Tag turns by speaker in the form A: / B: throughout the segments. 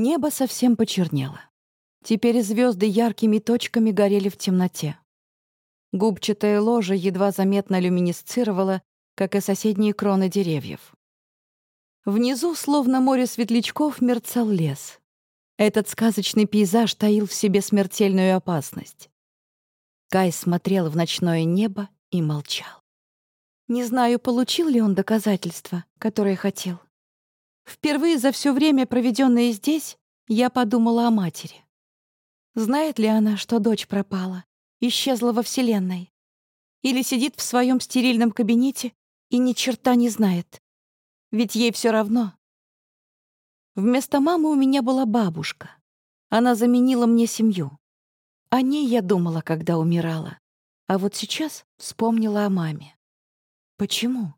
A: Небо совсем почернело. Теперь звезды яркими точками горели в темноте. Губчатая ложа едва заметно люминесцировала, как и соседние кроны деревьев. Внизу, словно море светлячков, мерцал лес. Этот сказочный пейзаж таил в себе смертельную опасность. Кай смотрел в ночное небо и молчал. Не знаю, получил ли он доказательства, которые хотел. Впервые за все время, проведенное здесь, я подумала о матери. Знает ли она, что дочь пропала, исчезла во Вселенной? Или сидит в своем стерильном кабинете и ни черта не знает? Ведь ей все равно. Вместо мамы у меня была бабушка. Она заменила мне семью. О ней я думала, когда умирала. А вот сейчас вспомнила о маме. Почему?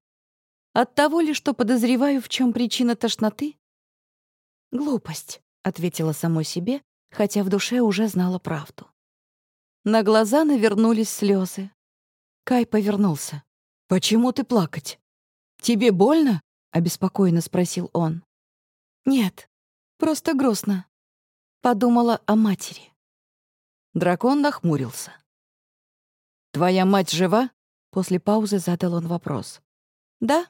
A: От того ли, что подозреваю, в чем причина тошноты? Глупость, ответила самой себе, хотя в душе уже знала правду. На глаза навернулись слезы. Кай повернулся. «Почему ты плакать? Тебе больно?» — обеспокоенно спросил он. «Нет, просто грустно». Подумала о матери. Дракон нахмурился. «Твоя мать жива?» После паузы задал он вопрос. «Да,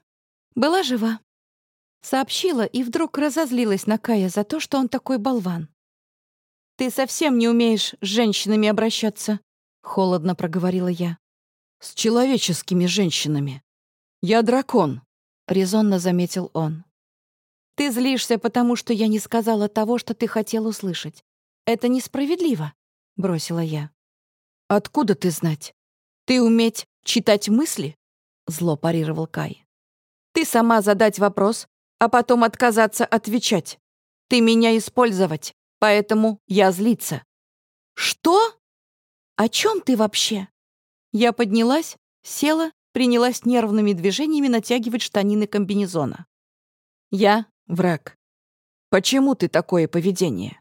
A: была жива». Сообщила и вдруг разозлилась на Кая за то, что он такой болван. «Ты совсем не умеешь с женщинами обращаться», — холодно проговорила я. «С человеческими женщинами. Я дракон», — резонно заметил он. «Ты злишься, потому что я не сказала того, что ты хотел услышать. Это несправедливо», — бросила я. «Откуда ты знать? Ты уметь читать мысли?» — зло парировал Кай. Ты сама задать вопрос, а потом отказаться отвечать. Ты меня использовать, поэтому я злиться. Что? О чем ты вообще? Я поднялась, села, принялась нервными движениями натягивать штанины комбинезона. Я враг. Почему ты такое поведение?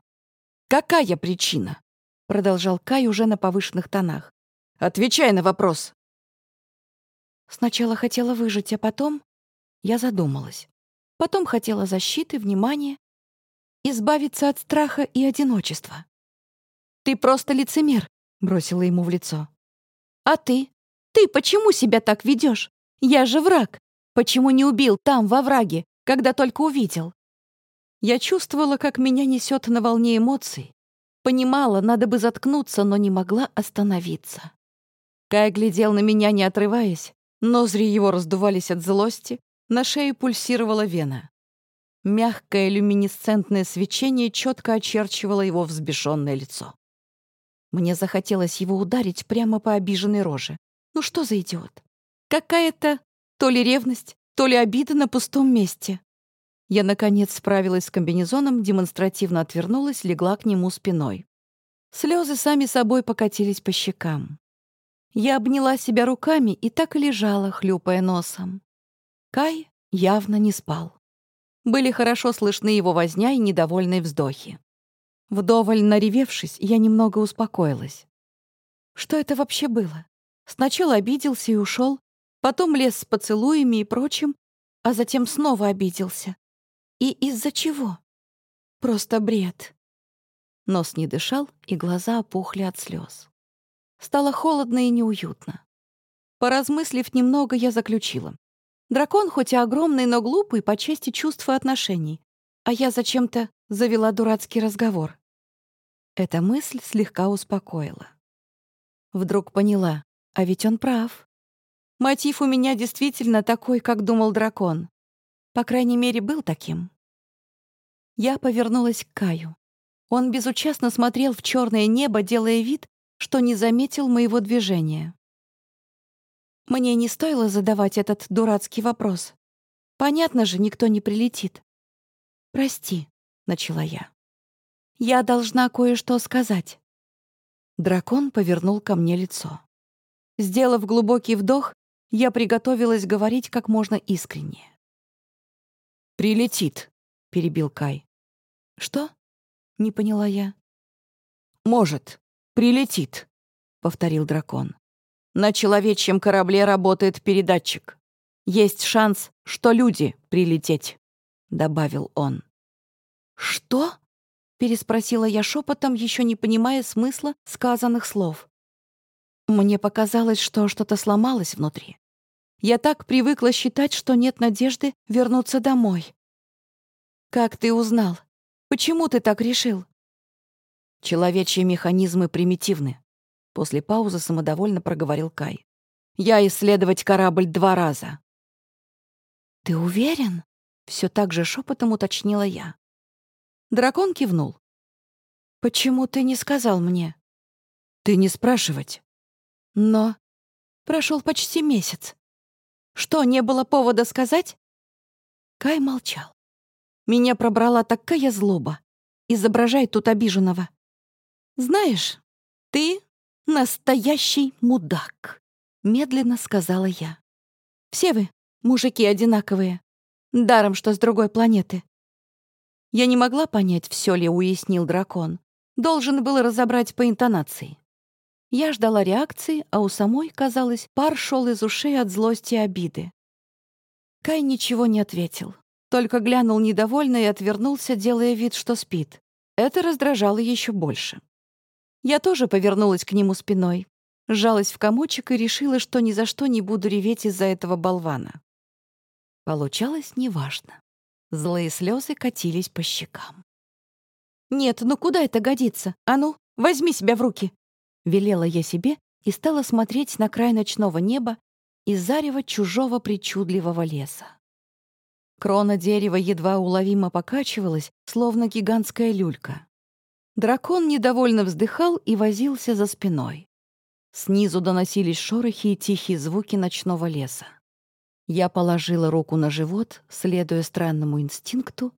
A: Какая причина? Продолжал Кай уже на повышенных тонах. Отвечай на вопрос. Сначала хотела выжить, а потом я задумалась. Потом хотела защиты, внимания, избавиться от страха и одиночества. «Ты просто лицемер», — бросила ему в лицо. «А ты? Ты почему себя так ведешь? Я же враг. Почему не убил там, во враге, когда только увидел?» Я чувствовала, как меня несет на волне эмоций. Понимала, надо бы заткнуться, но не могла остановиться. Кай глядел на меня, не отрываясь. Ноздри его раздувались от злости, на шее пульсировала вена. Мягкое люминесцентное свечение четко очерчивало его взбешенное лицо. Мне захотелось его ударить прямо по обиженной роже. Ну что за идиот? Какая-то то ли ревность, то ли обида на пустом месте. Я, наконец, справилась с комбинезоном, демонстративно отвернулась, легла к нему спиной. Слезы сами собой покатились по щекам. Я обняла себя руками и так и лежала, хлюпая носом. Кай явно не спал. Были хорошо слышны его возня и недовольные вздохи. Вдоволь наревевшись, я немного успокоилась. Что это вообще было? Сначала обиделся и ушел, потом лез с поцелуями и прочим, а затем снова обиделся. И из-за чего? Просто бред. Нос не дышал, и глаза опухли от слез. Стало холодно и неуютно. Поразмыслив немного, я заключила. Дракон хоть и огромный, но глупый по части чувств и отношений. А я зачем-то завела дурацкий разговор. Эта мысль слегка успокоила. Вдруг поняла, а ведь он прав. Мотив у меня действительно такой, как думал дракон. По крайней мере, был таким. Я повернулась к Каю. Он безучастно смотрел в черное небо, делая вид, что не заметил моего движения. Мне не стоило задавать этот дурацкий вопрос. Понятно же, никто не прилетит. «Прости», — начала я. «Я должна кое-что сказать». Дракон повернул ко мне лицо. Сделав глубокий вдох, я приготовилась говорить как можно искреннее. «Прилетит», — перебил Кай. «Что?» — не поняла я. «Может, прилетит», — повторил дракон. На человечьем корабле работает передатчик. Есть шанс, что люди прилететь», — добавил он. «Что?» переспросила я шепотом, еще не понимая смысла сказанных слов. Мне показалось, что что-то сломалось внутри. Я так привыкла считать, что нет надежды вернуться домой. «Как ты узнал? Почему ты так решил?» «Человечьи механизмы примитивны», — после паузы самодовольно проговорил Кай. «Я исследовать корабль два раза». «Ты уверен?» — все так же шепотом уточнила я. Дракон кивнул. «Почему ты не сказал мне?» «Ты не спрашивать». «Но...» Прошел почти месяц. Что, не было повода сказать?» Кай молчал. Меня пробрала такая злоба. Изображай тут обиженного. «Знаешь, ты настоящий мудак», — медленно сказала я. «Все вы, мужики, одинаковые. Даром, что с другой планеты. Я не могла понять, все ли уяснил дракон. Должен был разобрать по интонации. Я ждала реакции, а у самой, казалось, пар шел из ушей от злости и обиды. Кай ничего не ответил, только глянул недовольно и отвернулся, делая вид, что спит. Это раздражало еще больше. Я тоже повернулась к нему спиной, сжалась в комочек и решила, что ни за что не буду реветь из-за этого болвана. Получалось неважно. Злые слезы катились по щекам. «Нет, ну куда это годится? А ну, возьми себя в руки!» Велела я себе и стала смотреть на край ночного неба и зарево чужого причудливого леса. Крона дерева едва уловимо покачивалась, словно гигантская люлька. Дракон недовольно вздыхал и возился за спиной. Снизу доносились шорохи и тихие звуки ночного леса. Я положила руку на живот, следуя странному инстинкту,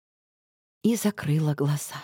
A: и закрыла глаза.